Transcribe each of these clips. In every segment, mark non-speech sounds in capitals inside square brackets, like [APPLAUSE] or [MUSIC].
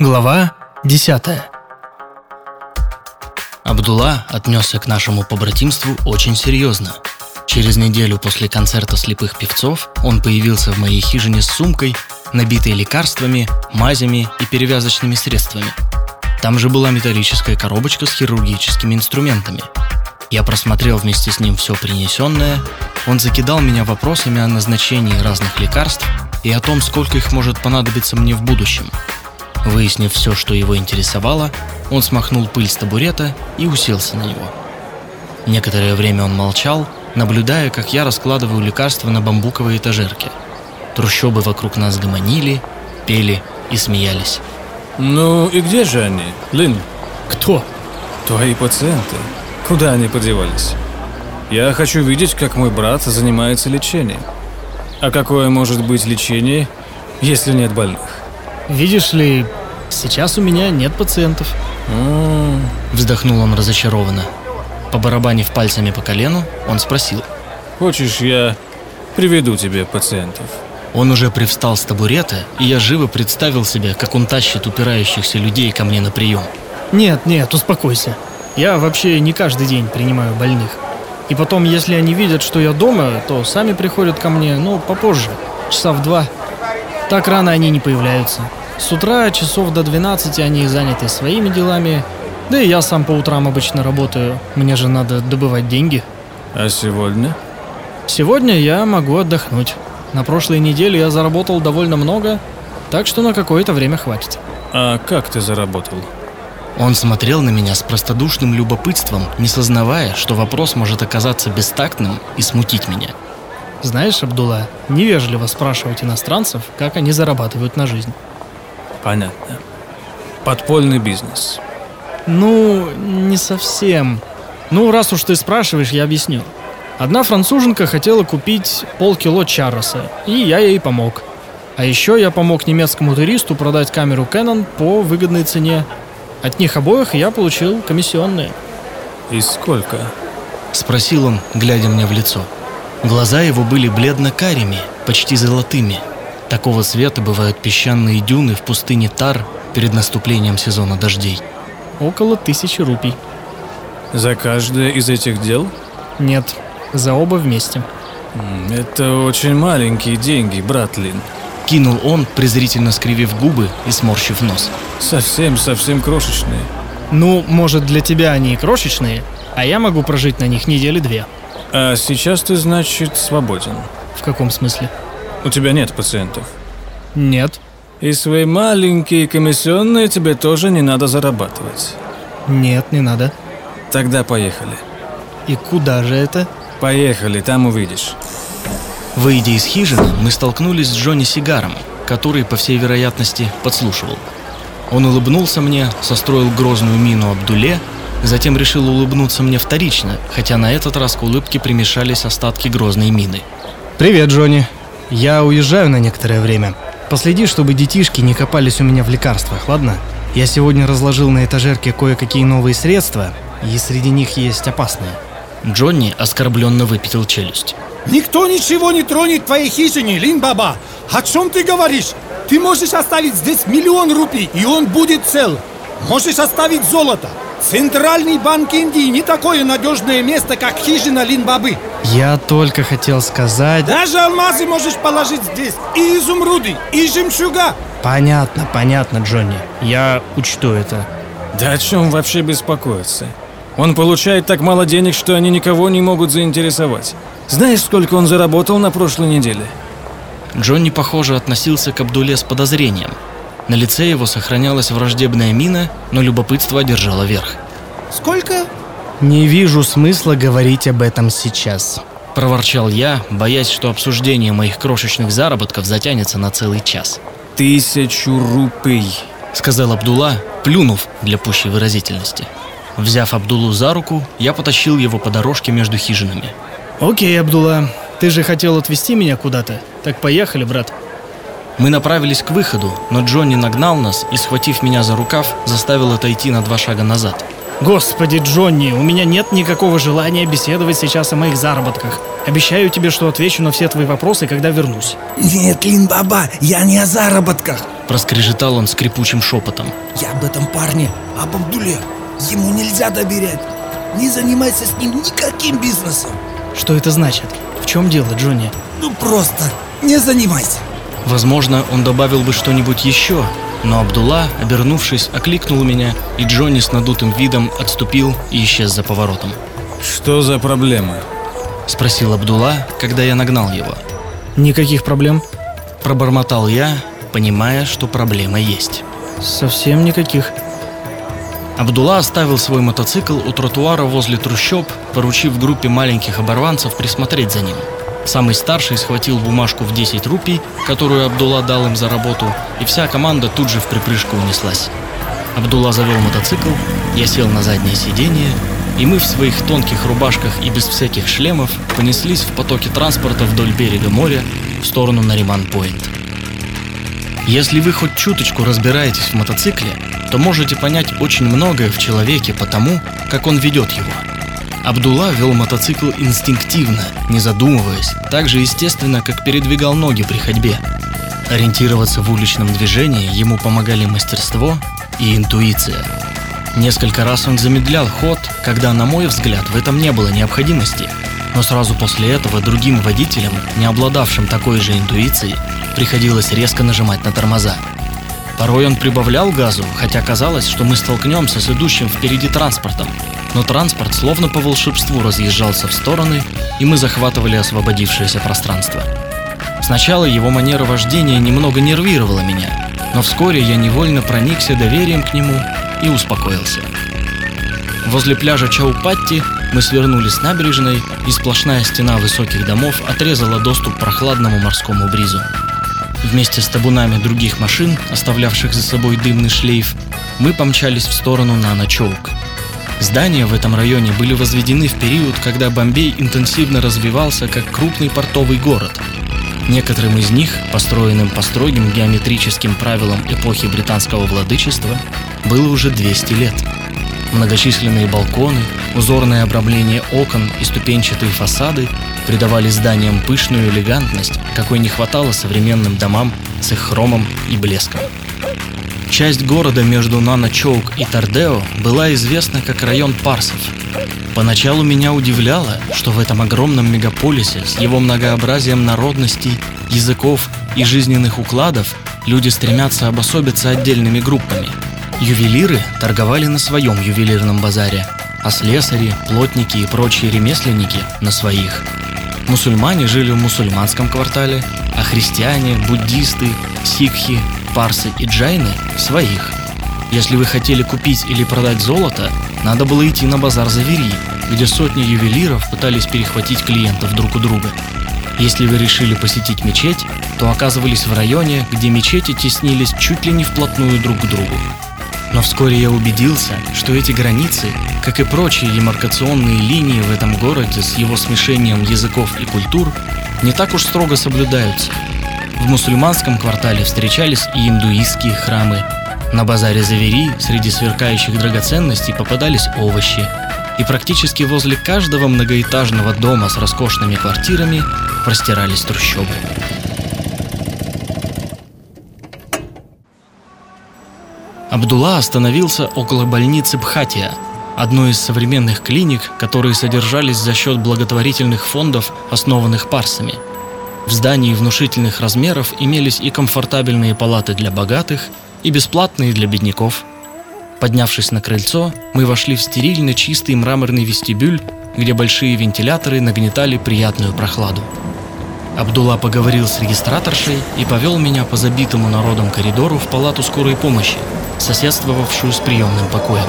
Глава 10 Абдулла отнесся к нашему побратимству очень серьезно. Через неделю после концерта слепых певцов он появился в моей хижине с сумкой, набитой лекарствами, мазями и перевязочными средствами. Там же была металлическая коробочка с хирургическими инструментами. Я просмотрел вместе с ним все принесенное. Он закидал меня вопросами о назначении разных лекарств и о том, сколько их может понадобиться мне в будущем. Выяснив все, что его интересовало, он смахнул пыль с табурета и уселся на него. Некоторое время он молчал, наблюдая, как я раскладываю лекарства на бамбуковой этажерке. Трущобы вокруг нас гомонили, пели и смеялись. Ну и где же они, Лин? Кто? Твои пациенты. Куда они подевались? Я хочу видеть, как мой брат занимается лечением. А какое может быть лечение, если нет больных? Видишь ли, сейчас у меня нет пациентов. М, Вздохнул он разочарованно. Побарабанив пальцами по колену, он спросил. Хочешь, я приведу тебе пациентов? Он уже привстал с табурета, и я живо представил себе, как он тащит упирающихся людей ко мне на прием. Нет, нет, успокойся. Я вообще не каждый день принимаю больных. И потом, если они видят, что я дома, то сами приходят ко мне, ну, попозже, часа в два. Так рано они не появляются. С утра часов до 12 они заняты своими делами. Да и я сам по утрам обычно работаю. Мне же надо добывать деньги. А сегодня? Сегодня я могу отдохнуть. На прошлой неделе я заработал довольно много, так что на какое-то время хватит. А как ты заработал? Он смотрел на меня с простодушным любопытством, не сознавая, что вопрос может оказаться бестактным и смутить меня. Знаешь, Абдулла, невежливо спрашивать иностранцев, как они зарабатывают на жизнь. Понятно. Подпольный бизнес. Ну, не совсем. Ну, раз уж ты спрашиваешь, я объясню. Одна француженка хотела купить полкило чарроса, и я ей помог. А еще я помог немецкому туристу продать камеру Canon по выгодной цене. От них обоих я получил комиссионные. И сколько? Спросил он, глядя мне в лицо. Глаза его были бледно-карими, почти золотыми. Такого цвета бывают песчаные дюны в пустыне Тар перед наступлением сезона дождей. Около тысячи рупий. За каждое из этих дел? Нет, за оба вместе. Это очень маленькие деньги, брат Лин. Кинул он, презрительно скривив губы и сморщив нос. Совсем-совсем крошечные. Ну, может, для тебя они и крошечные, а я могу прожить на них недели две. А сейчас ты, значит, свободен. В каком смысле? У тебя нет пациентов. Нет. И свои маленькие комиссионные тебе тоже не надо зарабатывать. Нет, не надо. Тогда поехали. И куда же это? Поехали, там увидишь. Выйдя из хижины, мы столкнулись с Джонни Сигаром, который, по всей вероятности, подслушивал. Он улыбнулся мне, состроил грозную мину Абдуле, затем решил улыбнуться мне вторично, хотя на этот раз к улыбке примешались остатки грозной мины. Привет, Джонни. Я уезжаю на некоторое время. Последи, чтобы детишки не копались у меня в лекарствах, ладно? Я сегодня разложил на этажерке кое-какие новые средства, и среди них есть опасные. Джонни оскорбленно выпятил челюсть. Никто ничего не тронет в твоей хижине, Лин-баба. О чем ты говоришь? Ты можешь оставить здесь миллион рупий, и он будет цел. Можешь оставить золото. Центральный банк Индии не такое надежное место, как хижина Лин-бабы. Я только хотел сказать... Даже алмазы можешь положить здесь. И изумруды, и жемчуга. Понятно, понятно, Джонни. Я учту это. Да о чем вообще беспокоиться? Он получает так мало денег, что они никого не могут заинтересовать. Знаешь, сколько он заработал на прошлой неделе? Джонни, похоже, относился к Абдуле с подозрением. На лице его сохранялась враждебная мина, но любопытство одержало верх. Сколько? Не вижу смысла говорить об этом сейчас. Проворчал я, боясь, что обсуждение моих крошечных заработков затянется на целый час. Тысячу рупий. Сказал Абдулла, плюнув для пущей выразительности. Взяв Абдулу за руку, я потащил его по дорожке между хижинами. Окей, Абдулла, ты же хотел отвезти меня куда-то. Так поехали, брат. Мы направились к выходу, но Джонни нагнал нас и, схватив меня за рукав, заставил отойти на два шага назад. Господи, Джонни, у меня нет никакого желания беседовать сейчас о моих заработках. Обещаю тебе, что отвечу на все твои вопросы, когда вернусь. Нет, Лин-Баба, я не о заработках. Проскрежетал он скрипучим шепотом. Я об этом парне, об Абдуле. Ему нельзя доверять. Не занимайся с ним никаким бизнесом. Что это значит? В чем дело, Джонни? Ну просто не занимайся. Возможно, он добавил бы что-нибудь еще, но Абдулла, обернувшись, окликнул меня, и Джонни с надутым видом отступил и исчез за поворотом. Что за проблема? Спросил Абдулла, когда я нагнал его. Никаких проблем? Пробормотал я, понимая, что проблема есть. Совсем никаких. Абдулла оставил свой мотоцикл у тротуара возле трущоб, поручив группе маленьких оборванцев присмотреть за ним. Самый старший схватил бумажку в 10 рупий, которую Абдулла дал им за работу, и вся команда тут же в припрыжку унеслась. Абдулла завел мотоцикл, я сел на заднее сиденье, и мы в своих тонких рубашках и без всяких шлемов понеслись в потоке транспорта вдоль берега моря в сторону Нариман-Пойнт. Если вы хоть чуточку разбираетесь в мотоцикле, то можете понять очень многое в человеке по тому, как он ведет его. Абдулла вел мотоцикл инстинктивно, не задумываясь, так же естественно, как передвигал ноги при ходьбе. Ориентироваться в уличном движении ему помогали мастерство и интуиция. Несколько раз он замедлял ход, когда, на мой взгляд, в этом не было необходимости. Но сразу после этого другим водителям, не обладавшим такой же интуицией, приходилось резко нажимать на тормоза. Порой он прибавлял газу, хотя казалось, что мы столкнемся с идущим впереди транспортом. Но транспорт словно по волшебству разъезжался в стороны, и мы захватывали освободившееся пространство. Сначала его манера вождения немного нервировала меня, но вскоре я невольно проникся доверием к нему и успокоился. Возле пляжа Чаупатти мы свернули с набережной, и сплошная стена высоких домов отрезала доступ прохладному морскому бризу. Вместе с табунами других машин, оставлявших за собой дымный шлейф, мы помчались в сторону Нана-Чоук. Здания в этом районе были возведены в период, когда Бомбей интенсивно развивался как крупный портовый город. Некоторым из них, построенным по строгим геометрическим правилам эпохи британского владычества, было уже 200 лет. Многочисленные балконы, узорное обрамление окон и ступенчатые фасады придавали зданиям пышную элегантность, какой не хватало современным домам с их хромом и блеском. Часть города между Нана-Чоук и Тардео была известна как район парсов. Поначалу меня удивляло, что в этом огромном мегаполисе с его многообразием народностей, языков и жизненных укладов люди стремятся обособиться отдельными группами. Ювелиры торговали на своем ювелирном базаре, а слесари, плотники и прочие ремесленники на своих. Мусульмане жили в мусульманском квартале, а христиане, буддисты, сикхи, парсы и джайны – в своих. Если вы хотели купить или продать золото, надо было идти на базар Завери, где сотни ювелиров пытались перехватить клиентов друг у друга. Если вы решили посетить мечеть, то оказывались в районе, где мечети теснились чуть ли не вплотную друг к другу. Но вскоре я убедился, что эти границы, как и прочие демаркационные линии в этом городе с его смешением языков и культур, не так уж строго соблюдаются. В мусульманском квартале встречались и индуистские храмы. На базаре Завери среди сверкающих драгоценностей попадались овощи. И практически возле каждого многоэтажного дома с роскошными квартирами простирались трущобы. Абдулла остановился около больницы Бхатия, одной из современных клиник, которые содержались за счет благотворительных фондов, основанных парсами. В здании внушительных размеров имелись и комфортабельные палаты для богатых, и бесплатные для бедняков. Поднявшись на крыльцо, мы вошли в стерильно чистый мраморный вестибюль, где большие вентиляторы нагнетали приятную прохладу. Абдулла поговорил с регистраторшей и повел меня по забитому народом коридору в палату скорой помощи, соседствовавшую с приемным покоем.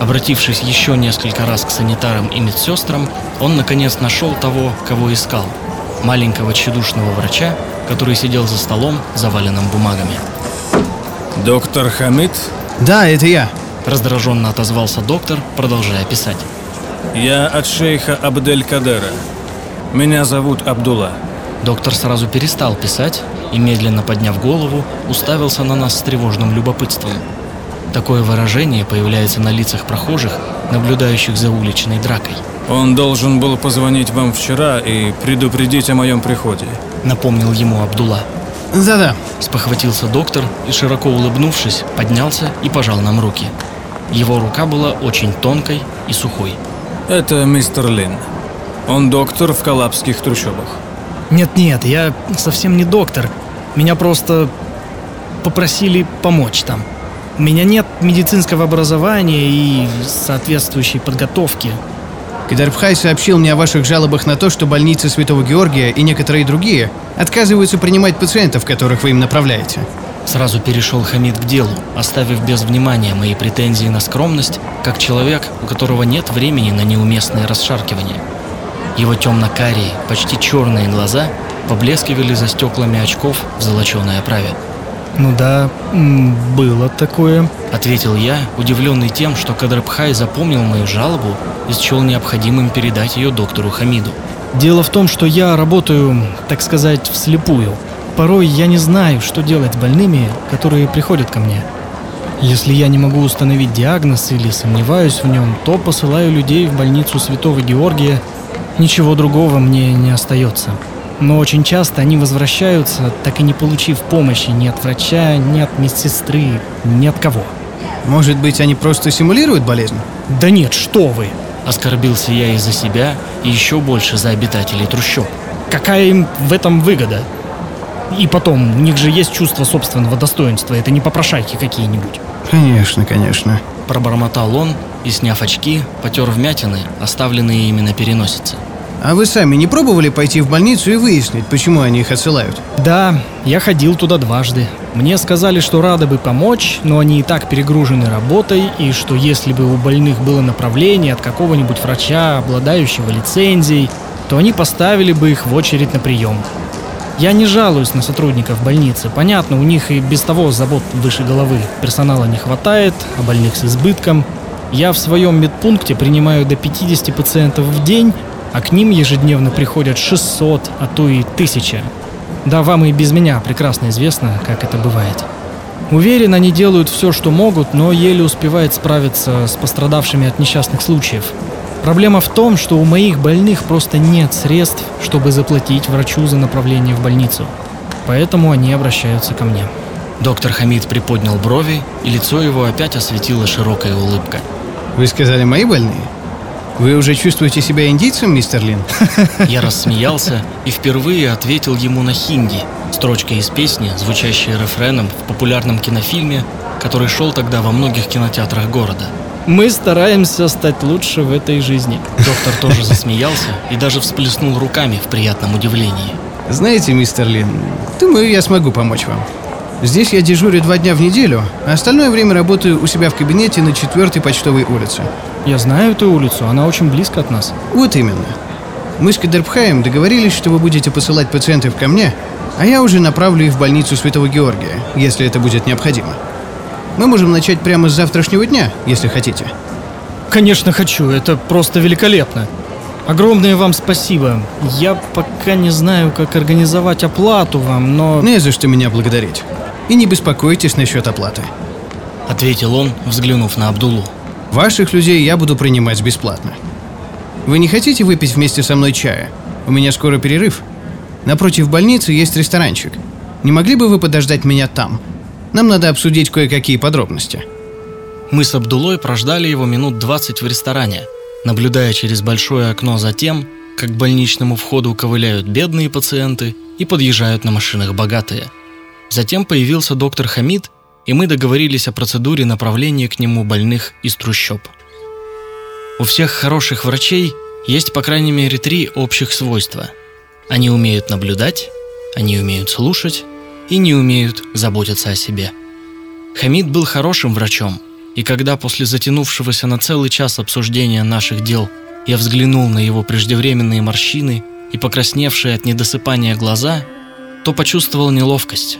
Обратившись еще несколько раз к санитарам и медсестрам, он наконец нашел того, кого искал – маленького тщедушного врача, который сидел за столом, заваленным бумагами. Доктор Хамид, Да, это я. Раздраженно отозвался доктор, продолжая писать. я от шейха Абдель-Кадера. Меня зовут Абдулла. Доктор сразу перестал писать и, медленно подняв голову, уставился на нас с тревожным любопытством. Такое выражение появляется на лицах прохожих, наблюдающих за уличной дракой. Он должен был позвонить вам вчера и предупредить о моем приходе. Напомнил ему Абдулла. Да-да. Спохватился доктор и, широко улыбнувшись, поднялся и пожал нам руки. Его рука была очень тонкой и сухой. Это мистер Лин. Он доктор в Калабских трущобах. Нет-нет, я совсем не доктор. Меня просто попросили помочь там. У меня нет медицинского образования и соответствующей подготовки. Кадарбхай сообщил мне о ваших жалобах на то, что больница Святого Георгия и некоторые другие отказываются принимать пациентов, которых вы им направляете. Сразу перешел Хамид к делу, оставив без внимания мои претензии на скромность, как человек, у которого нет времени на неуместные расшаркивания. Его темно-карие, почти черные глаза поблескивали за стеклами очков в золоченой оправе. Ну да, было такое. Ответил я, удивленный тем, что Кадрабхай запомнил мою жалобу и счел необходимым передать ее доктору Хамиду. Дело в том, что я работаю, так сказать, вслепую. Порой я не знаю, что делать с больными, которые приходят ко мне. Если я не могу установить диагноз или сомневаюсь в нем, то посылаю людей в больницу Святого Георгия. Ничего другого мне не остается. Но очень часто они возвращаются, так и не получив помощи ни от врача, ни от медсестры, ни от кого. Может быть, они просто симулируют болезнь? Да нет, что вы! Оскорбился я и за себя, и еще больше за обитателей трущоб. Какая им в этом выгода? И потом, у них же есть чувство собственного достоинства, это не попрошайки какие-нибудь. Конечно, конечно. Пробормотал он и, сняв очки, потер вмятины, оставленные ими на переносице. А вы сами не пробовали пойти в больницу и выяснить, почему они их отсылают? Да, я ходил туда дважды. Мне сказали, что рады бы помочь, но они и так перегружены работой, и что если бы у больных было направление от какого-нибудь врача, обладающего лицензией, то они поставили бы их в очередь на прием. Я не жалуюсь на сотрудников больницы. Понятно, у них и без того забот выше головы. Персонала не хватает, а больных с избытком. Я в своем медпункте принимаю до 50 пациентов в день, а к ним ежедневно приходят 600, а то и 1000. Да, вам и без меня прекрасно известно, как это бывает. Уверен, они делают все, что могут, но еле успевают справиться с пострадавшими от несчастных случаев. Проблема в том, что у моих больных просто нет средств, чтобы заплатить врачу за направление в больницу. Поэтому они обращаются ко мне. Доктор Хамид приподнял брови, и лицо его опять осветила широкая улыбка. Вы сказали, мои больные? Вы уже чувствуете себя индийцем, мистер Лин? [LAUGHS] Я рассмеялся и впервые ответил ему на хинди, строчкой из песни, звучащей рефреном в популярном кинофильме, который шел тогда во многих кинотеатрах города. Мы стараемся стать лучше в этой жизни. Доктор тоже засмеялся и даже всплеснул руками в приятном удивлении. Знаете, мистер Лин, думаю, я смогу помочь вам. Здесь я дежурю два дня в неделю, а остальное время работаю у себя в кабинете на четвертой почтовой улице. Я знаю эту улицу, она очень близко от нас. Вот именно. Мы с Кадербхаем договорились, что вы будете посылать пациентов ко мне, а я уже направлю их в больницу Святого Георгия, если это будет необходимо. Мы можем начать прямо с завтрашнего дня, если хотите. Конечно, хочу, это просто великолепно. Огромное вам спасибо. Я пока не знаю, как организовать оплату вам, но... Не за что меня благодарить. И не беспокойтесь насчет оплаты. Ответил он, взглянув на Абдулу. Ваших людей я буду принимать бесплатно. Вы не хотите выпить вместе со мной чая? У меня скоро перерыв. Напротив больницы есть ресторанчик. Не могли бы вы подождать меня там? Нам надо обсудить кое-какие подробности. Мы с Абдулой прождали его минут 20 в ресторане, наблюдая через большое окно за тем, как к больничному входу ковыляют бедные пациенты и подъезжают на машинах богатые. Затем появился доктор Хамид, и мы договорились о процедуре направления к нему больных из трущоб. У всех хороших врачей есть по крайней мере три общих свойства. Они умеют наблюдать, они умеют слушать и не умеют заботиться о себе. Хамид был хорошим врачом, и когда после затянувшегося на целый час обсуждения наших дел я взглянул на его преждевременные морщины и покрасневшие от недосыпания глаза, то почувствовал неловкость.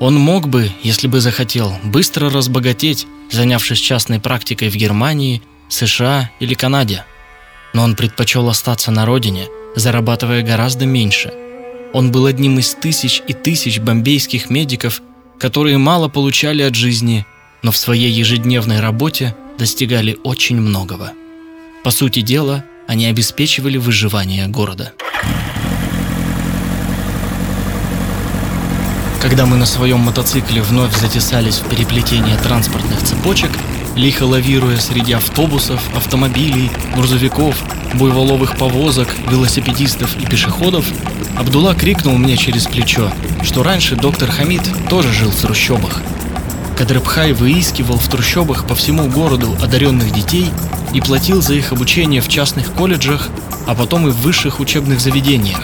Он мог бы, если бы захотел, быстро разбогатеть, занявшись частной практикой в Германии, США или Канаде. Но он предпочел остаться на родине, зарабатывая гораздо меньше. Он был одним из тысяч и тысяч бомбейских медиков, которые мало получали от жизни но в своей ежедневной работе достигали очень многого. По сути дела, они обеспечивали выживание города. Когда мы на своем мотоцикле вновь затесались в переплетение транспортных цепочек, лихо лавируя среди автобусов, автомобилей, грузовиков, буйволовых повозок, велосипедистов и пешеходов, Абдулла крикнул мне через плечо, что раньше доктор Хамид тоже жил в трущобах. Кадрыбхай выискивал в трущобах по всему городу одаренных детей и платил за их обучение в частных колледжах, а потом и в высших учебных заведениях.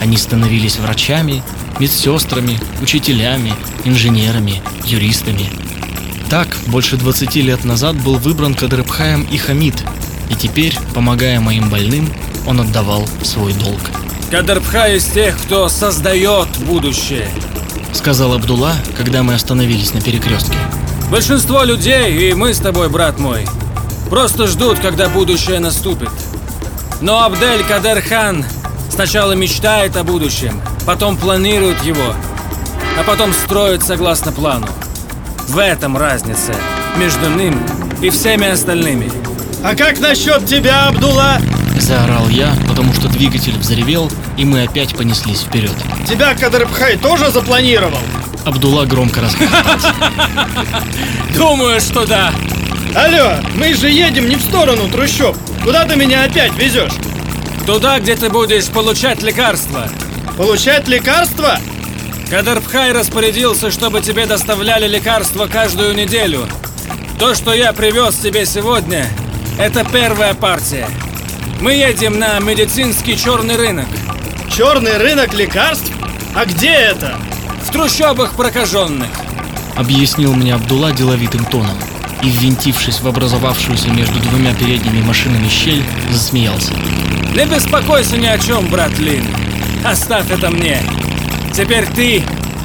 Они становились врачами, медсестрами, учителями, инженерами, юристами. Так, больше 20 лет назад был выбран Кадрыбхаем и Хамид, и теперь, помогая моим больным, он отдавал свой долг. Кадрбхай из тех, кто создает будущее. Сказал Абдулла, когда мы остановились на перекрестке. Большинство людей, и мы с тобой, брат мой, просто ждут, когда будущее наступит. Но Абдель Кадерхан сначала мечтает о будущем, потом планирует его, а потом строит согласно плану. В этом разница между ним и всеми остальными. А как насчет тебя, Абдулла? Заорал я, потому что двигатель взревел, и мы опять понеслись вперед. Тебя Кадрбхай тоже запланировал? Абдулла громко расхохотался. [LAUGHS] Думаю, что да. Алло, мы же едем не в сторону трущоб. Куда ты меня опять везешь? Туда, где ты будешь получать лекарства. Получать лекарства? Кадарбхай распорядился, чтобы тебе доставляли лекарства каждую неделю. То, что я привез тебе сегодня, это первая партия. Мы едем на медицинский черный рынок. Черный рынок лекарств? А где это? В трущобах прокаженных. Объяснил мне Абдулла деловитым тоном. И, ввинтившись в образовавшуюся между двумя передними машинами щель, засмеялся. Не беспокойся ни о чем, брат Лин. Оставь это мне. Теперь ты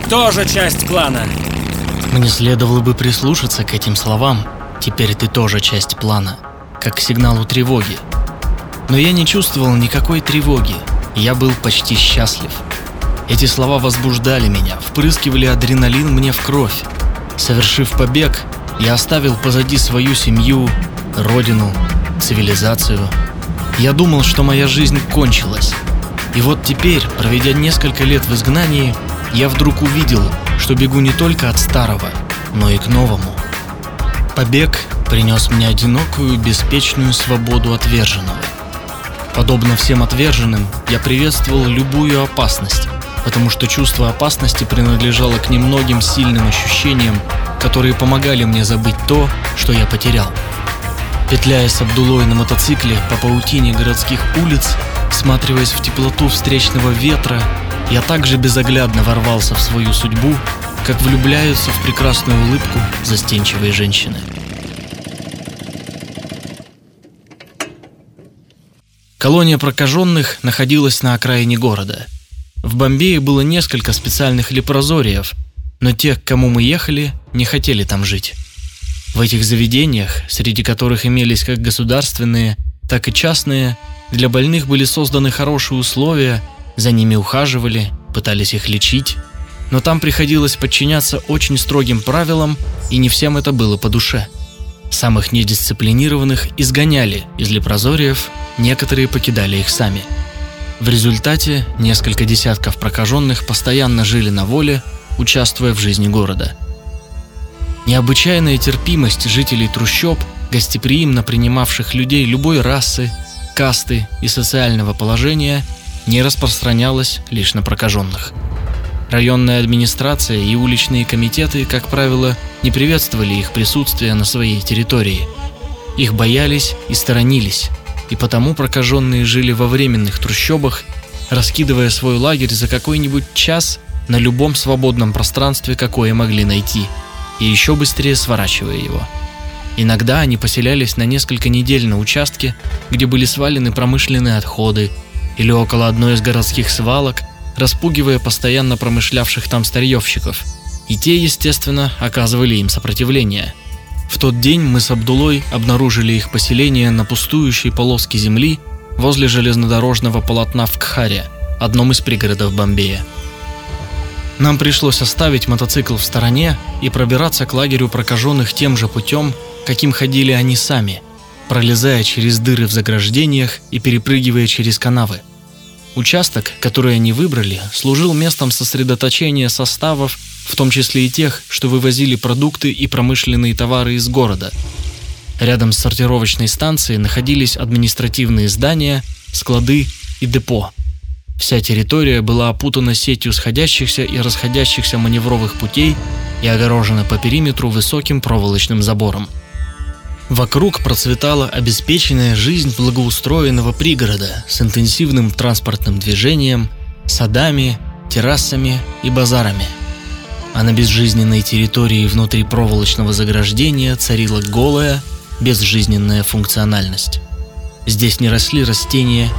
тоже часть плана. Мне следовало бы прислушаться к этим словам. Теперь ты тоже часть плана. Как к сигналу тревоги. Но я не чувствовал никакой тревоги. Я был почти счастлив. Эти слова возбуждали меня, впрыскивали адреналин мне в кровь. Совершив побег, я оставил позади свою семью, родину, цивилизацию. Я думал, что моя жизнь кончилась. И вот теперь, проведя несколько лет в изгнании, я вдруг увидел, что бегу не только от старого, но и к новому. Побег принес мне одинокую, беспечную свободу отверженного. Подобно всем отверженным, я приветствовал любую опасность, потому что чувство опасности принадлежало к немногим сильным ощущениям, которые помогали мне забыть то, что я потерял. Петляя с Абдулой на мотоцикле по паутине городских улиц, всматриваясь в теплоту встречного ветра, я также безоглядно ворвался в свою судьбу, как влюбляются в прекрасную улыбку застенчивые женщины. Колония прокаженных находилась на окраине города. В Бомбее было несколько специальных лепрозориев, но те, к кому мы ехали, не хотели там жить. В этих заведениях, среди которых имелись как государственные, так и частные, для больных были созданы хорошие условия, за ними ухаживали, пытались их лечить, но там приходилось подчиняться очень строгим правилам, и не всем это было по душе. Самых недисциплинированных изгоняли из лепрозориев, некоторые покидали их сами. В результате несколько десятков прокаженных постоянно жили на воле, участвуя в жизни города. Необычайная терпимость жителей трущоб, гостеприимно принимавших людей любой расы, касты и социального положения, не распространялась лишь на прокаженных. Районная администрация и уличные комитеты, как правило, не приветствовали их присутствие на своей территории. Их боялись и сторонились, и потому прокаженные жили во временных трущобах, раскидывая свой лагерь за какой-нибудь час на любом свободном пространстве, какое могли найти, и еще быстрее сворачивая его. Иногда они поселялись на несколько недель на участке, где были свалены промышленные отходы, или около одной из городских свалок, распугивая постоянно промышлявших там старьевщиков. И те, естественно, оказывали им сопротивление. В тот день мы с Абдулой обнаружили их поселение на пустующей полоске земли возле железнодорожного полотна в Кхаре, одном из пригородов Бомбея. Нам пришлось оставить мотоцикл в стороне и пробираться к лагерю прокаженных тем же путем, каким ходили они сами, пролезая через дыры в заграждениях и перепрыгивая через канавы. Участок, который они выбрали, служил местом сосредоточения составов, в том числе и тех, что вывозили продукты и промышленные товары из города. Рядом с сортировочной станцией находились административные здания, склады и депо. Вся территория была опутана сетью сходящихся и расходящихся маневровых путей и огорожена по периметру высоким проволочным забором. Вокруг процветала обеспеченная жизнь благоустроенного пригорода с интенсивным транспортным движением, садами, террасами и базарами. А на безжизненной территории внутри проволочного заграждения царила голая, безжизненная функциональность. Здесь не росли растения,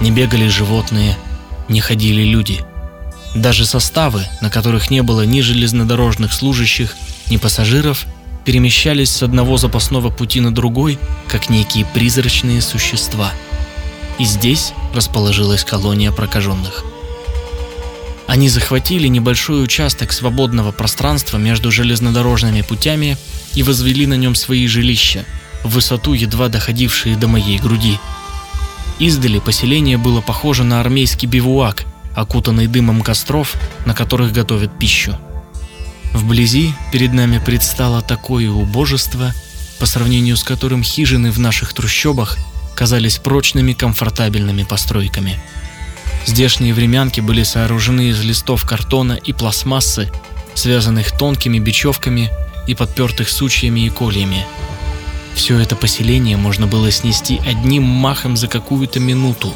не бегали животные, не ходили люди. Даже составы, на которых не было ни железнодорожных служащих, ни пассажиров – перемещались с одного запасного пути на другой, как некие призрачные существа. И здесь расположилась колония прокаженных. Они захватили небольшой участок свободного пространства между железнодорожными путями и возвели на нем свои жилища, в высоту едва доходившие до моей груди. Издали поселение было похоже на армейский бивуак, окутанный дымом костров, на которых готовят пищу. Вблизи перед нами предстало такое убожество, по сравнению с которым хижины в наших трущобах казались прочными комфортабельными постройками. Здешние времянки были сооружены из листов картона и пластмассы, связанных тонкими бечевками и подпертых сучьями и кольями. Все это поселение можно было снести одним махом за какую-то минуту,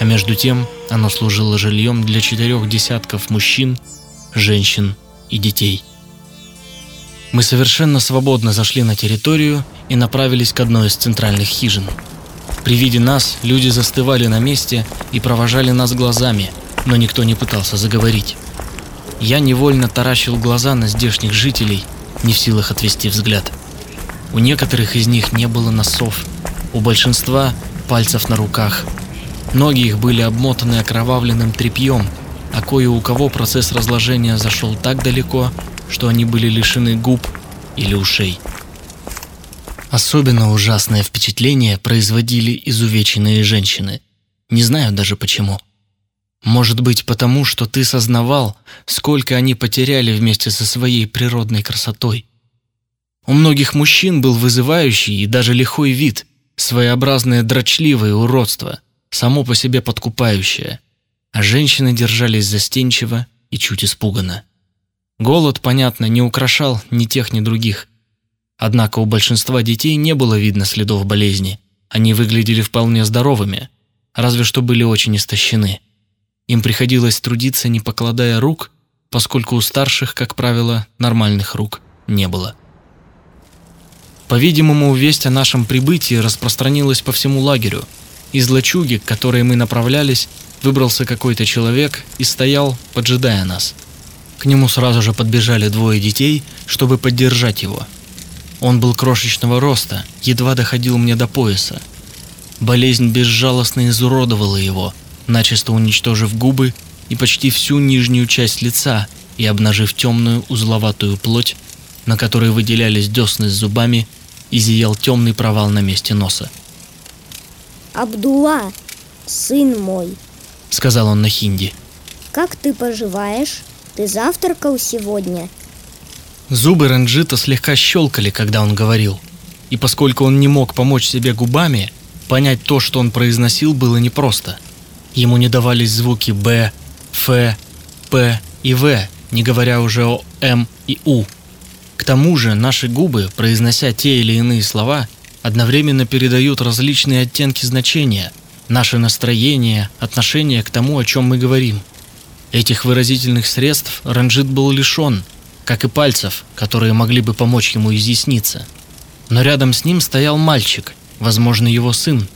а между тем оно служило жильем для четырех десятков мужчин, женщин и детей. Мы совершенно свободно зашли на территорию и направились к одной из центральных хижин. При виде нас люди застывали на месте и провожали нас глазами, но никто не пытался заговорить. Я невольно таращил глаза на здешних жителей, не в силах отвести взгляд. У некоторых из них не было носов, у большинства пальцев на руках. Ноги их были обмотаны окровавленным тряпьем, а кое у кого процесс разложения зашел так далеко, что они были лишены губ или ушей. Особенно ужасное впечатление производили изувеченные женщины. Не знаю даже почему. Может быть потому, что ты сознавал, сколько они потеряли вместе со своей природной красотой. У многих мужчин был вызывающий и даже лихой вид, своеобразное дрочливое уродство, само по себе подкупающее, а женщины держались застенчиво и чуть испуганно. Голод, понятно, не украшал ни тех, ни других. Однако у большинства детей не было видно следов болезни. Они выглядели вполне здоровыми, разве что были очень истощены. Им приходилось трудиться, не покладая рук, поскольку у старших, как правило, нормальных рук не было. По-видимому, весть о нашем прибытии распространилась по всему лагерю. Из лачуги, к которой мы направлялись, выбрался какой-то человек и стоял, поджидая нас – к нему сразу же подбежали двое детей, чтобы поддержать его. Он был крошечного роста, едва доходил мне до пояса. Болезнь безжалостно изуродовала его, начисто уничтожив губы и почти всю нижнюю часть лица и обнажив темную узловатую плоть, на которой выделялись десны с зубами и зиял темный провал на месте носа. «Абдулла, сын мой», — сказал он на хинди. «Как ты поживаешь?» Ты завтракал сегодня? Зубы Ранджита слегка щелкали, когда он говорил. И поскольку он не мог помочь себе губами, понять то, что он произносил, было непросто. Ему не давались звуки «б», «ф», «п» и «в», не говоря уже о «м» и «у». К тому же наши губы, произнося те или иные слова, одновременно передают различные оттенки значения, наше настроение, отношение к тому, о чем мы говорим – Этих выразительных средств Ранжит был лишен, как и пальцев, которые могли бы помочь ему изъясниться. Но рядом с ним стоял мальчик, возможно, его сын,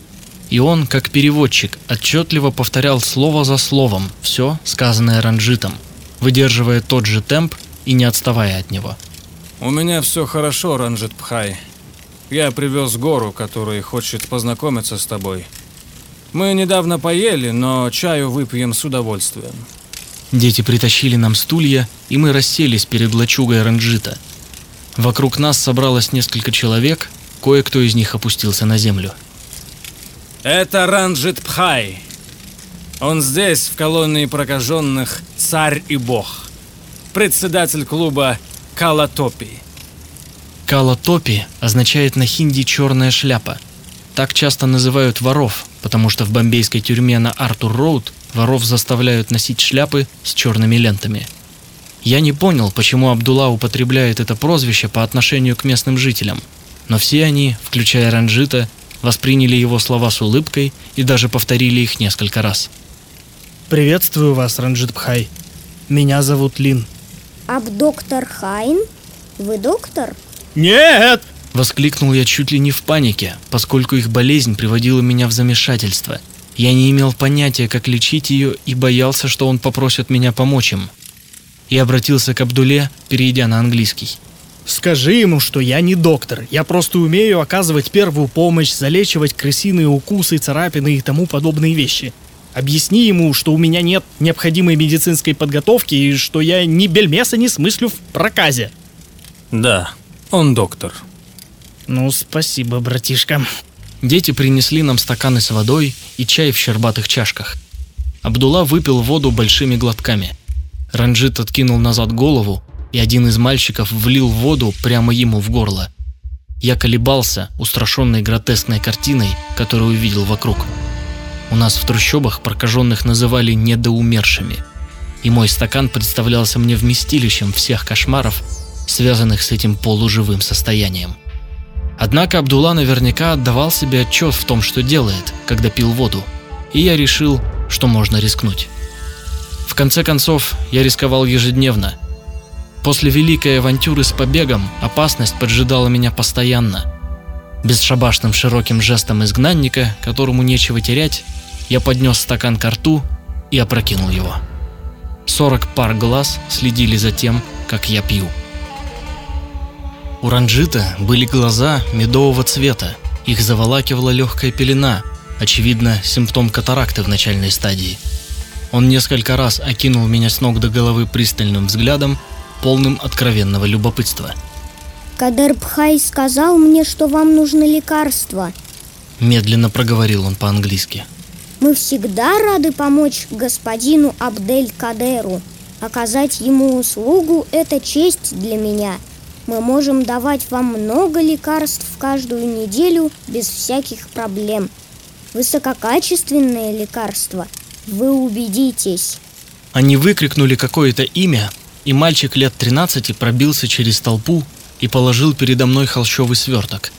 и он, как переводчик, отчетливо повторял слово за словом все, сказанное Ранжитом, выдерживая тот же темп и не отставая от него. «У меня все хорошо, Ранжит Пхай. Я привез гору, который хочет познакомиться с тобой. Мы недавно поели, но чаю выпьем с удовольствием. Дети притащили нам стулья, и мы расселись перед лачугой Ранджита. Вокруг нас собралось несколько человек, кое-кто из них опустился на землю. Это Ранджит Пхай. Он здесь, в колонии прокаженных «Царь и Бог». Председатель клуба Калатопи. Кала-топи означает на хинди «черная шляпа». Так часто называют воров, потому что в бомбейской тюрьме на Артур-Роуд воров заставляют носить шляпы с черными лентами. Я не понял, почему Абдулла употребляет это прозвище по отношению к местным жителям, но все они, включая Ранджита, восприняли его слова с улыбкой и даже повторили их несколько раз. Приветствую вас, Ранджит Бхай. Меня зовут Лин. Аб доктор Хайн? Вы доктор? Нет! Воскликнул я чуть ли не в панике, поскольку их болезнь приводила меня в замешательство. Я не имел понятия, как лечить ее, и боялся, что он попросит меня помочь им. И обратился к Абдуле, перейдя на английский. Скажи ему, что я не доктор. Я просто умею оказывать первую помощь, залечивать крысиные укусы, царапины и тому подобные вещи. Объясни ему, что у меня нет необходимой медицинской подготовки и что я ни бельмеса не смыслю в проказе. Да, он доктор. Ну, спасибо, братишка. Дети принесли нам стаканы с водой и чай в щербатых чашках. Абдулла выпил воду большими глотками. Ранджит откинул назад голову, и один из мальчиков влил воду прямо ему в горло. Я колебался, устрашенный гротескной картиной, которую увидел вокруг. У нас в трущобах прокаженных называли недоумершими, и мой стакан представлялся мне вместилищем всех кошмаров, связанных с этим полуживым состоянием. Однако Абдулла наверняка отдавал себе отчет в том, что делает, когда пил воду, и я решил, что можно рискнуть. В конце концов, я рисковал ежедневно. После великой авантюры с побегом опасность поджидала меня постоянно. Бесшабашным широким жестом изгнанника, которому нечего терять, я поднес стакан к рту и опрокинул его. 40 пар глаз следили за тем, как я пью. У Ранджита были глаза медового цвета, их заволакивала легкая пелена, очевидно, симптом катаракты в начальной стадии. Он несколько раз окинул меня с ног до головы пристальным взглядом, полным откровенного любопытства. Кадер Пхай сказал мне, что вам нужны лекарства. Медленно проговорил он по-английски. Мы всегда рады помочь господину Абдель Кадеру. Оказать ему услугу – это честь для меня. Мы можем давать вам много лекарств каждую неделю без всяких проблем. Высококачественные лекарства. Вы убедитесь. Они выкрикнули какое-то имя, и мальчик лет 13 пробился через толпу и положил передо мной холщовый сверток.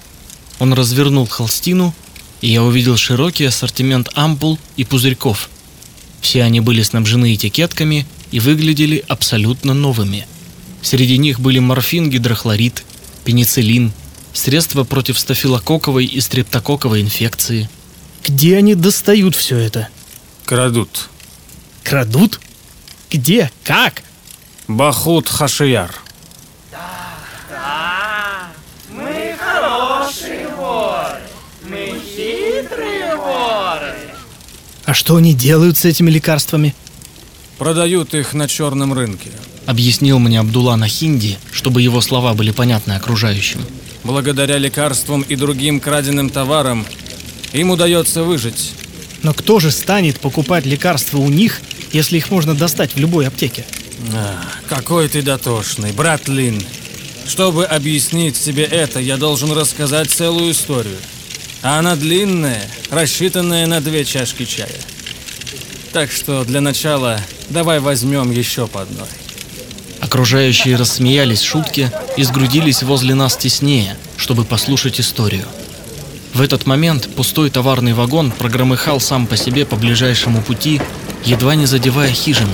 Он развернул холстину, и я увидел широкий ассортимент ампул и пузырьков. Все они были снабжены этикетками и выглядели абсолютно новыми. Среди них были морфин, гидрохлорид, пенициллин, средства против стафилококковой и стрептококковой инфекции. Где они достают все это? Крадут. Крадут? Где? Как? Бахут Хашияр. А что они делают с этими лекарствами? Продают их на черном рынке. Объяснил мне Абдулла на хинди, чтобы его слова были понятны окружающим. Благодаря лекарствам и другим краденым товарам им удается выжить. Но кто же станет покупать лекарства у них, если их можно достать в любой аптеке? А, какой ты дотошный, брат Лин. Чтобы объяснить тебе это, я должен рассказать целую историю. А она длинная, рассчитанная на две чашки чая. Так что для начала давай возьмем еще по одной. Окружающие рассмеялись шутки и сгрудились возле нас теснее, чтобы послушать историю. В этот момент пустой товарный вагон прогромыхал сам по себе по ближайшему пути, едва не задевая хижины.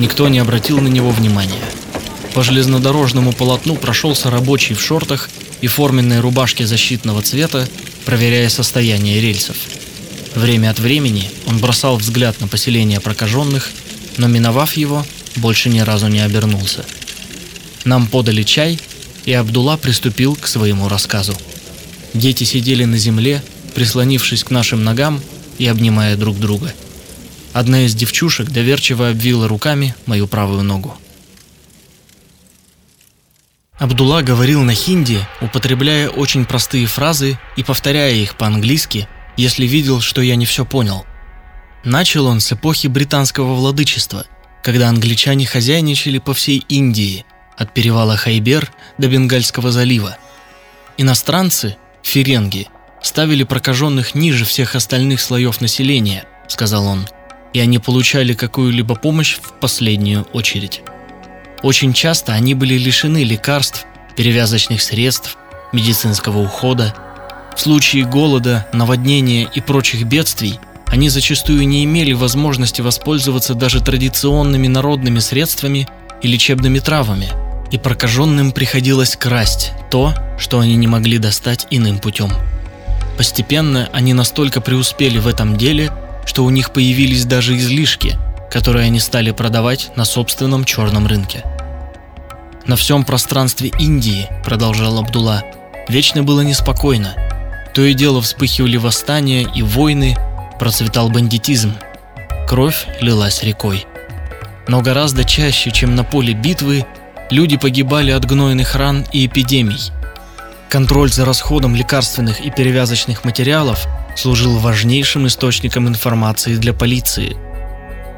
Никто не обратил на него внимания. По железнодорожному полотну прошелся рабочий в шортах и форменной рубашке защитного цвета, проверяя состояние рельсов. Время от времени он бросал взгляд на поселение прокаженных, но миновав его, больше ни разу не обернулся. Нам подали чай, и Абдулла приступил к своему рассказу. Дети сидели на земле, прислонившись к нашим ногам и обнимая друг друга. Одна из девчушек доверчиво обвила руками мою правую ногу. Абдулла говорил на хинди, употребляя очень простые фразы и повторяя их по-английски, если видел, что я не все понял. Начал он с эпохи британского владычества, когда англичане хозяйничали по всей Индии, от перевала Хайбер до Бенгальского залива. Иностранцы, ференги, ставили прокаженных ниже всех остальных слоев населения, сказал он, и они получали какую-либо помощь в последнюю очередь. Очень часто они были лишены лекарств, перевязочных средств, медицинского ухода. В случае голода, наводнения и прочих бедствий они зачастую не имели возможности воспользоваться даже традиционными народными средствами и лечебными травами, и прокаженным приходилось красть то, что они не могли достать иным путем. Постепенно они настолько преуспели в этом деле, что у них появились даже излишки, которые они стали продавать на собственном черном рынке. На всем пространстве Индии, продолжал Абдулла, вечно было неспокойно. То и дело вспыхивали восстания и войны, процветал бандитизм. Кровь лилась рекой. Но гораздо чаще, чем на поле битвы, люди погибали от гнойных ран и эпидемий. Контроль за расходом лекарственных и перевязочных материалов служил важнейшим источником информации для полиции.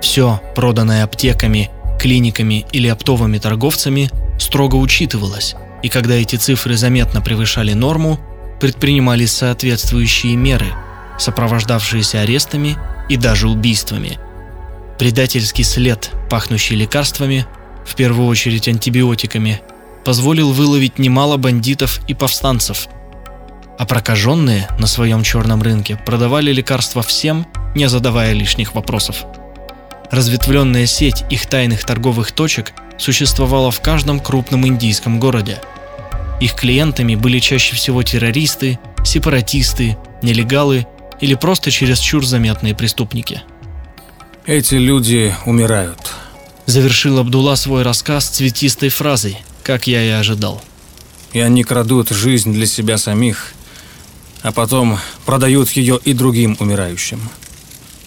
Все, проданное аптеками, клиниками или оптовыми торговцами – строго учитывалось, и когда эти цифры заметно превышали норму, предпринимались соответствующие меры, сопровождавшиеся арестами и даже убийствами. Предательский след, пахнущий лекарствами, в первую очередь антибиотиками, позволил выловить немало бандитов и повстанцев. А прокаженные на своем черном рынке продавали лекарства всем, не задавая лишних вопросов. Разветвленная сеть их тайных торговых точек существовала в каждом крупном индийском городе. Их клиентами были чаще всего террористы, сепаратисты, нелегалы или просто чересчур заметные преступники. Эти люди умирают. Завершил Абдулла свой рассказ цветистой фразой, как я и ожидал. И они крадут жизнь для себя самих, а потом продают ее и другим умирающим.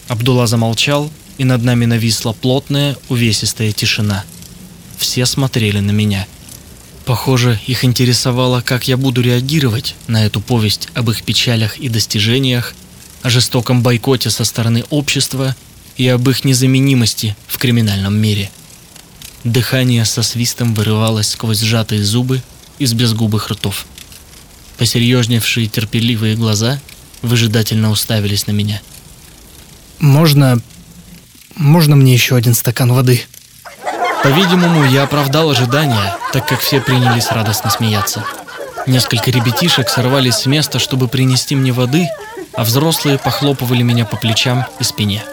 Абдулла замолчал, и над нами нависла плотная, увесистая тишина. Все смотрели на меня. Похоже, их интересовало, как я буду реагировать на эту повесть об их печалях и достижениях, о жестоком бойкоте со стороны общества и об их незаменимости в криминальном мире. Дыхание со свистом вырывалось сквозь сжатые зубы из безгубых ртов. Посерьезневшие терпеливые глаза выжидательно уставились на меня. Можно... Можно мне еще один стакан воды? По-видимому, я оправдал ожидания, так как все принялись радостно смеяться. Несколько ребятишек сорвались с места, чтобы принести мне воды, а взрослые похлопывали меня по плечам и спине.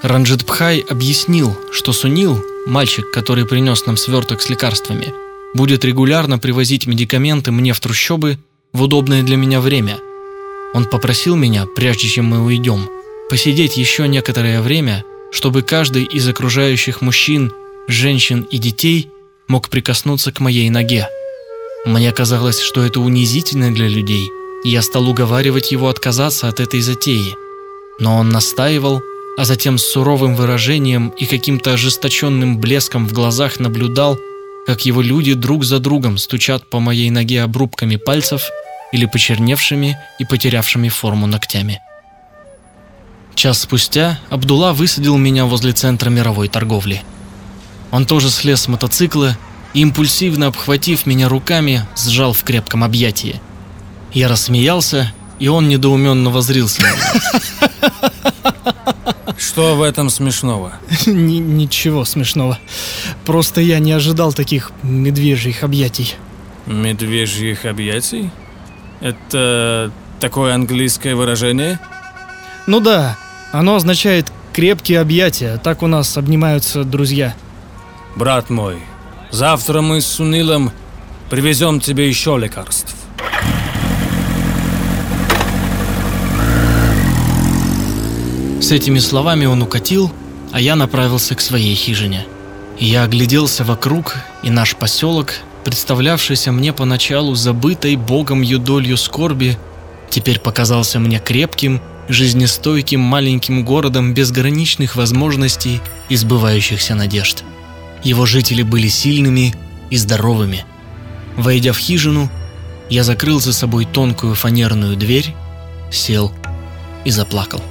Ранджит Пхай объяснил, что Сунил, мальчик, который принес нам сверток с лекарствами, будет регулярно привозить медикаменты мне в трущобы в удобное для меня время. Он попросил меня, прежде чем мы уйдем, посидеть еще некоторое время, чтобы каждый из окружающих мужчин, женщин и детей мог прикоснуться к моей ноге. Мне казалось, что это унизительно для людей, я стал уговаривать его отказаться от этой затеи. Но он настаивал, а затем с суровым выражением и каким-то ожесточенным блеском в глазах наблюдал, как его люди друг за другом стучат по моей ноге обрубками пальцев или почерневшими и потерявшими форму ногтями. Час спустя Абдулла высадил меня возле центра мировой торговли. Он тоже слез с мотоцикла и, импульсивно обхватив меня руками, сжал в крепком объятии. Я рассмеялся, и он недоуменно возрился на меня. Что в этом смешного? [LAUGHS] Ничего смешного. Просто я не ожидал таких медвежьих объятий. Медвежьих объятий? Это такое английское выражение? Ну да, оно означает крепкие объятия, так у нас обнимаются друзья. Брат мой, завтра мы с Сунилом привезем тебе еще лекарств. С этими словами он укатил, а я направился к своей хижине. Я огляделся вокруг, и наш поселок, представлявшийся мне поначалу забытой богом юдолью скорби, теперь показался мне крепким жизнестойким маленьким городом безграничных возможностей и сбывающихся надежд. Его жители были сильными и здоровыми. Войдя в хижину, я закрыл за собой тонкую фанерную дверь, сел и заплакал.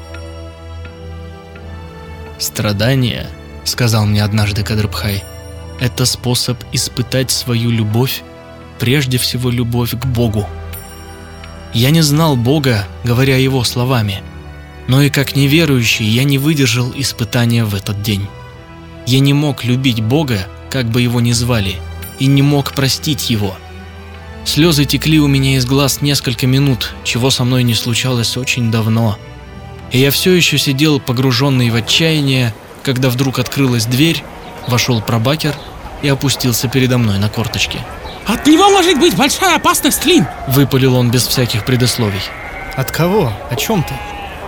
«Страдание», — сказал мне однажды Кадрбхай, — «это способ испытать свою любовь, прежде всего любовь к Богу». Я не знал Бога, говоря его словами, но и как неверующий я не выдержал испытания в этот день. Я не мог любить Бога, как бы его ни звали, и не мог простить его. Слезы текли у меня из глаз несколько минут, чего со мной не случалось очень давно. И я все еще сидел погруженный в отчаяние, когда вдруг открылась дверь, вошел пробакер и опустился передо мной на корточки. От него может быть большая опасность, Лин. Выпалил он без всяких предисловий. От кого? О чем ты?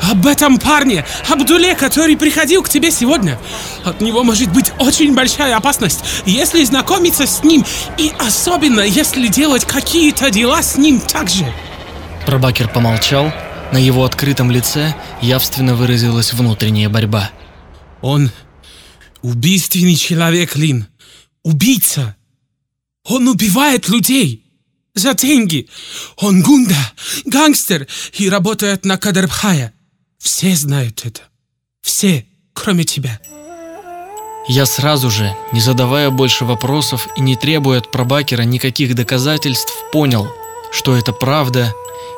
Об этом парне, Абдуле, который приходил к тебе сегодня. От него может быть очень большая опасность, если знакомиться с ним, и особенно если делать какие-то дела с ним также. Пробакер помолчал, на его открытом лице явственно выразилась внутренняя борьба. Он убийственный человек, Лин. Убийца. Он убивает людей. За деньги. Он гунда, гангстер и работает на Кадарбхая. Все знают это. Все, кроме тебя. Я сразу же, не задавая больше вопросов и не требуя от пробакера никаких доказательств, понял, что это правда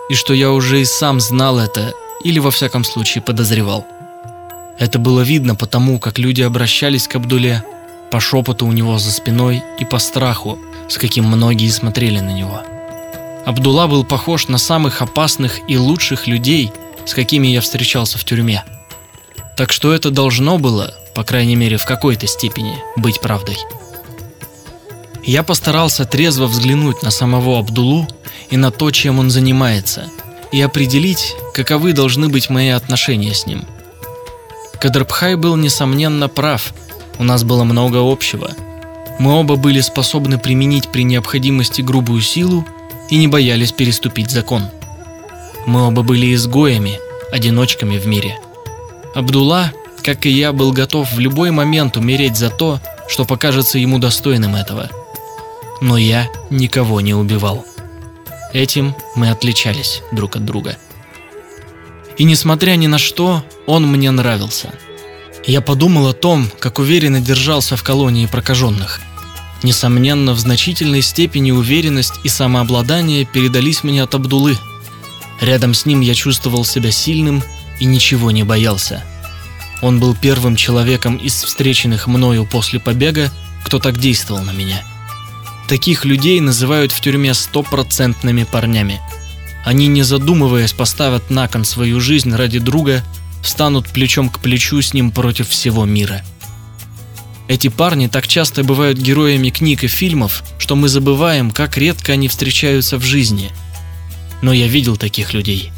и что я уже и сам знал это или во всяком случае подозревал. Это было видно потому, как люди обращались к Абдуле, по шепоту у него за спиной и по страху, с каким многие смотрели на него. Абдулла был похож на самых опасных и лучших людей, с какими я встречался в тюрьме. Так что это должно было, по крайней мере в какой-то степени, быть правдой. Я постарался трезво взглянуть на самого Абдулу и на то, чем он занимается, и определить, каковы должны быть мои отношения с ним. Кадрбхай был, несомненно, прав. У нас было много общего. Мы оба были способны применить при необходимости грубую силу и не боялись переступить закон. Мы оба были изгоями, одиночками в мире. Абдулла, как и я, был готов в любой момент умереть за то, что покажется ему достойным этого. Но я никого не убивал. Этим мы отличались друг от друга. И несмотря ни на что, он мне нравился. Я подумал о том, как уверенно держался в колонии прокаженных. Несомненно, в значительной степени уверенность и самообладание передались мне от Абдулы. Рядом с ним я чувствовал себя сильным и ничего не боялся. Он был первым человеком из встреченных мною после побега, кто так действовал на меня. Таких людей называют в тюрьме стопроцентными парнями. Они, не задумываясь, поставят на кон свою жизнь ради друга, встанут плечом к плечу с ним против всего мира. Эти парни так часто бывают героями книг и фильмов, что мы забываем, как редко они встречаются в жизни. Но я видел таких людей.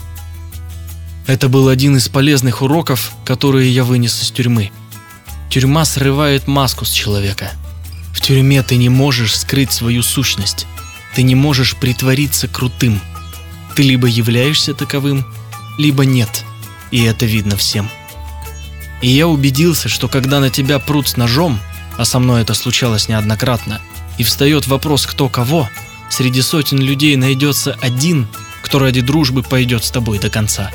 Это был один из полезных уроков, которые я вынес из тюрьмы. Тюрьма срывает маску с человека – тюрьме ты не можешь скрыть свою сущность. Ты не можешь притвориться крутым. Ты либо являешься таковым, либо нет. И это видно всем. И я убедился, что когда на тебя прут с ножом, а со мной это случалось неоднократно, и встает вопрос кто кого, среди сотен людей найдется один, кто ради дружбы пойдет с тобой до конца.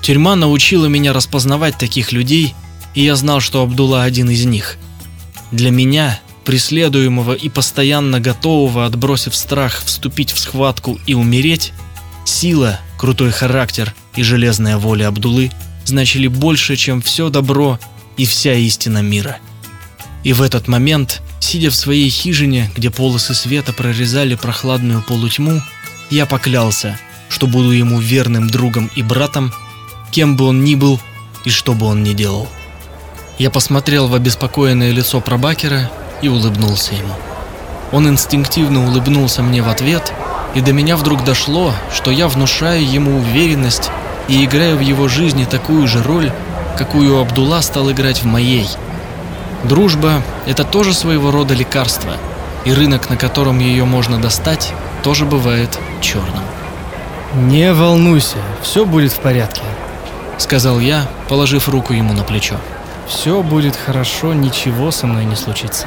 Тюрьма научила меня распознавать таких людей, и я знал, что Абдулла один из них – для меня, преследуемого и постоянно готового, отбросив страх, вступить в схватку и умереть, сила, крутой характер и железная воля Абдулы значили больше, чем все добро и вся истина мира. И в этот момент, сидя в своей хижине, где полосы света прорезали прохладную полутьму, я поклялся, что буду ему верным другом и братом, кем бы он ни был и что бы он ни делал. Я посмотрел в обеспокоенное лицо пробакера и улыбнулся ему. Он инстинктивно улыбнулся мне в ответ, и до меня вдруг дошло, что я внушаю ему уверенность и играю в его жизни такую же роль, какую Абдулла стал играть в моей. Дружба – это тоже своего рода лекарство, и рынок, на котором ее можно достать, тоже бывает черным. Не волнуйся, все будет в порядке. Сказал я, положив руку ему на плечо. Все будет хорошо, ничего со мной не случится.